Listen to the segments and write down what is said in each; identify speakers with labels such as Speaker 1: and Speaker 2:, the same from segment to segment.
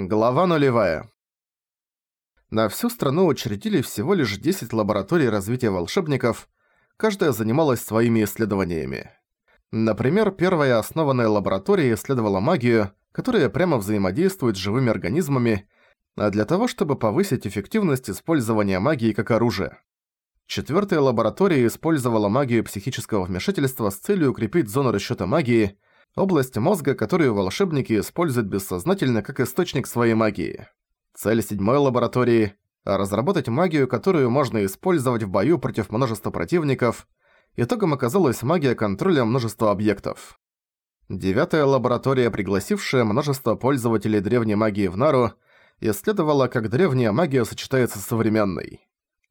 Speaker 1: Глава нулевая. На всю страну учредили всего лишь 10 лабораторий развития волшебников, каждая занималась своими исследованиями. Например, первая основанная лаборатория исследовала магию, которая прямо взаимодействует с живыми организмами, а для того, чтобы повысить эффективность использования магии как оружия. Четвертая лаборатория использовала магию психического вмешательства с целью укрепить зону расчёта магии, область мозга, которую волшебники используют бессознательно как источник своей магии. Цель седьмой лаборатории – разработать магию, которую можно использовать в бою против множества противников. Итогом оказалась магия контроля множества объектов. Девятая лаборатория, пригласившая множество пользователей древней магии в Нару, исследовала, как древняя магия сочетается с современной.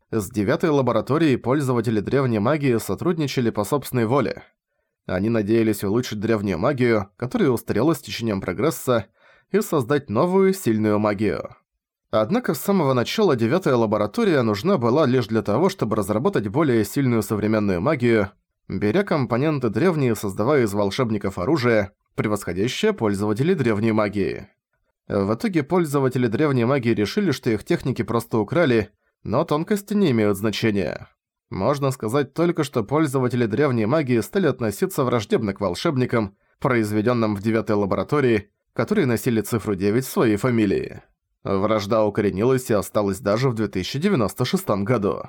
Speaker 1: С девятой лабораторией пользователи древней магии сотрудничали по собственной воле. Они надеялись улучшить древнюю магию, которая устарела с течением прогресса, и создать новую, сильную магию. Однако с самого начала девятая лаборатория нужна была лишь для того, чтобы разработать более сильную современную магию, беря компоненты древние, создавая из волшебников оружие, превосходящее пользователей древней магии. В итоге пользователи древней магии решили, что их техники просто украли, но тонкости не имеют значения. Можно сказать только, что пользователи древней магии стали относиться враждебно к волшебникам, произведенным в девятой лаборатории, которые носили цифру 9 в своей фамилии. Вражда укоренилась и осталась даже в 2096 году.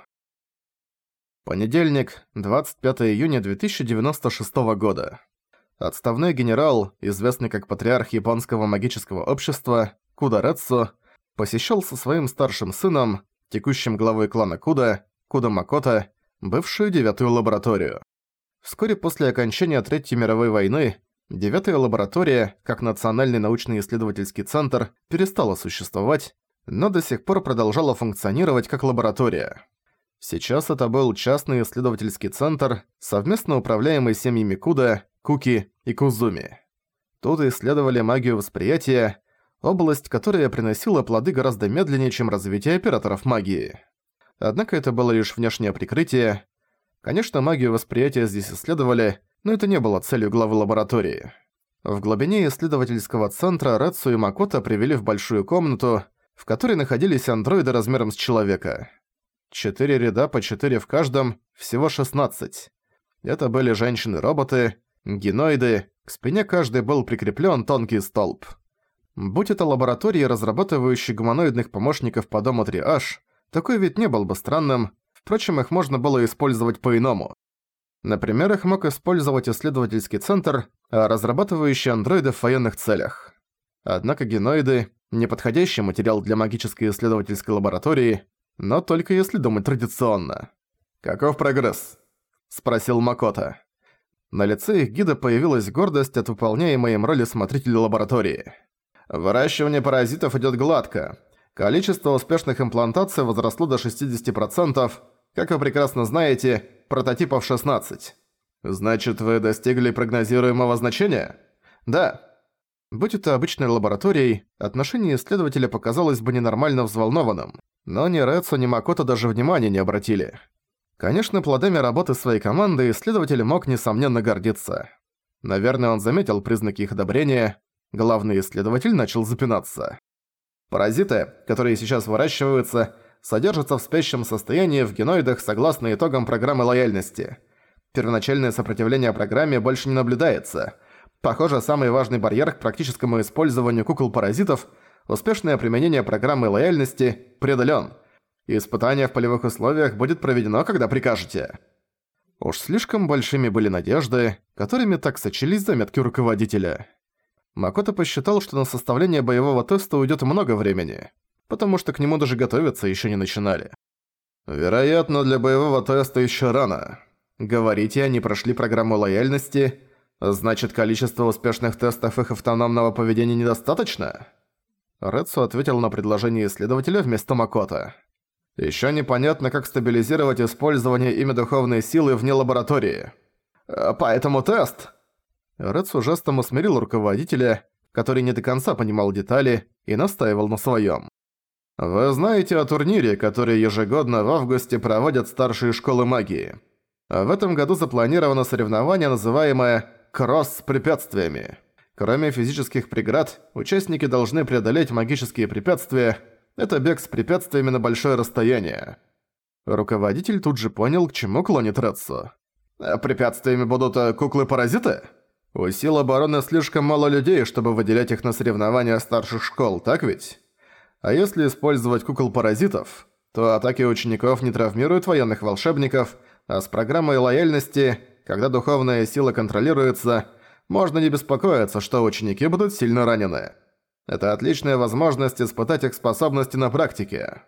Speaker 1: Понедельник, 25 июня 2096 года. Отставной генерал, известный как патриарх японского магического общества, Куда Рэцу, посещал со своим старшим сыном, текущим главой клана Куда, Куда Макото, бывшую девятую лабораторию. Вскоре после окончания Третьей мировой войны девятая лаборатория, как Национальный научно-исследовательский центр, перестала существовать, но до сих пор продолжала функционировать как лаборатория. Сейчас это был частный исследовательский центр, совместно управляемый семьями Куда, Куки и Кузуми. Тут исследовали магию восприятия, область, которая приносила плоды гораздо медленнее, чем развитие операторов магии. Однако это было лишь внешнее прикрытие. Конечно, магию восприятия здесь исследовали, но это не было целью главы лаборатории. В глубине исследовательского центра Рацу и Макото привели в большую комнату, в которой находились андроиды размером с человека. Четыре ряда по четыре в каждом, всего 16. Это были женщины-роботы, геноиды, к спине каждой был прикреплен тонкий столб. Будь это лаборатории, разрабатывающие гуманоидных помощников по дому 3H, такой вид не был бы странным, впрочем, их можно было использовать по-иному. Например, их мог использовать исследовательский центр, разрабатывающий андроиды в военных целях. Однако геноиды – неподходящий материал для магической исследовательской лаборатории, но только если думать традиционно. «Каков прогресс?» – спросил Макота. На лице их гида появилась гордость от выполняемой им роли смотрителя лаборатории. «Выращивание паразитов идёт гладко. Количество успешных имплантаций возросло до 60%. Как вы прекрасно знаете, прототипов 16. Значит, вы достигли прогнозируемого значения? Да. Будь это обычной лабораторией, отношение исследователя показалось бы ненормально взволнованным. Но ни Рэдсу, ни Макото даже внимания не обратили. Конечно, плодами работы своей команды исследователь мог несомненно гордиться. Наверное, он заметил признаки их одобрения. Главный исследователь начал запинаться. Паразиты, которые сейчас выращиваются, содержатся в спящем состоянии в геноидах согласно итогам программы лояльности. Первоначальное сопротивление программе больше не наблюдается. Похоже, самый важный барьер к практическому использованию кукол-паразитов – успешное применение программы лояльности – преодолен. Испытание в полевых условиях будет проведено, когда прикажете. Уж слишком большими были надежды, которыми так сочились заметки руководителя. Макото посчитал, что на составление боевого теста уйдет много времени, потому что к нему даже готовиться еще не начинали. Вероятно, для боевого теста еще рано. Говорите, они прошли программу лояльности, значит, количество успешных тестов их автономного поведения недостаточно? Рэдсу ответил на предложение исследователя вместо Макото. Еще непонятно, как стабилизировать использование ими духовной силы вне лаборатории. Поэтому тест Рэдсу жестом усмирил руководителя, который не до конца понимал детали и настаивал на своём. «Вы знаете о турнире, который ежегодно в августе проводят старшие школы магии. В этом году запланировано соревнование, называемое «Кросс с препятствиями». Кроме физических преград, участники должны преодолеть магические препятствия. Это бег с препятствиями на большое расстояние. Руководитель тут же понял, к чему клонит Рэдсу. «А препятствиями будут э, куклы-паразиты? У сил обороны слишком мало людей, чтобы выделять их на соревнования старших школ, так ведь? А если использовать кукол-паразитов, то атаки учеников не травмируют военных волшебников, а с программой лояльности, когда духовная сила контролируется, можно не беспокоиться, что ученики будут сильно ранены. Это отличная возможность испытать их способности на практике.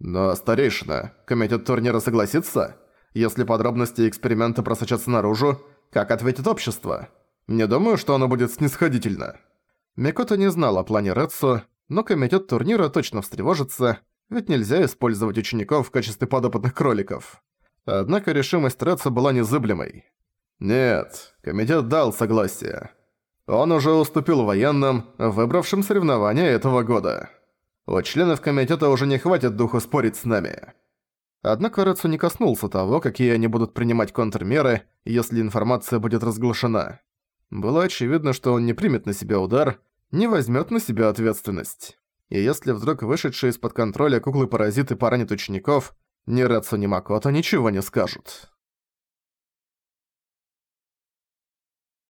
Speaker 1: Но, старейшина, комитет турнира согласится? Если подробности эксперимента просочатся наружу, как ответит общество? Не думаю, что оно будет снисходительно. Микото не знал о плане Рэдсу, но комитет турнира точно встревожится, ведь нельзя использовать учеников в качестве подопытных кроликов. Однако решимость Рэдса была незыблемой. Нет, комитет дал согласие. Он уже уступил военным, выбравшим соревнования этого года. У членов комитета уже не хватит духу спорить с нами. Однако Рэдсу не коснулся того, какие они будут принимать контрмеры, если информация будет разглашена. Было очевидно, что он не примет на себя удар, не возьмет на себя ответственность. И если вдруг вышедшие из-под контроля куклы-паразиты поранят учеников, ни Рэдсу, ни Макото ничего не скажут.